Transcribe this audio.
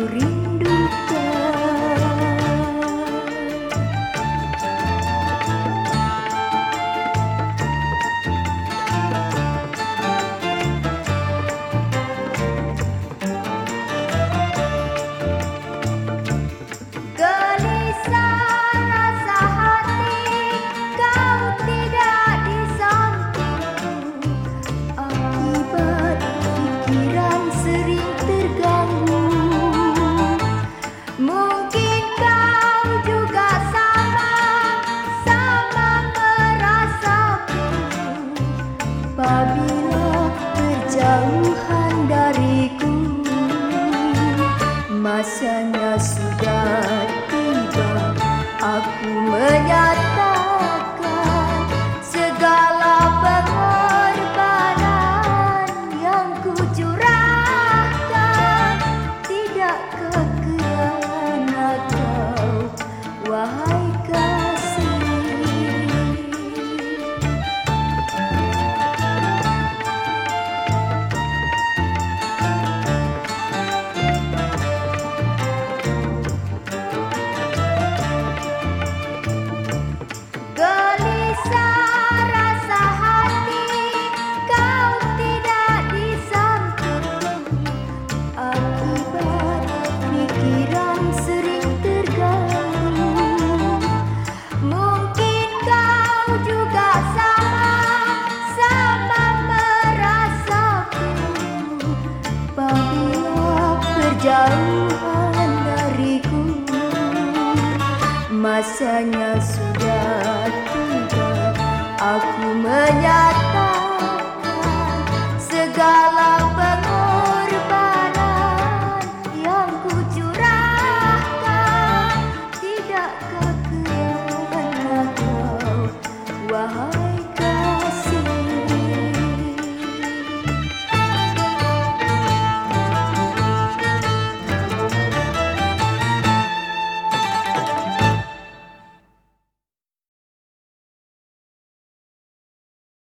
Puri Masanya sudah tiba. Aku menyatakan berjauhan dariku. Masanya sudah tiba Aku menyatakan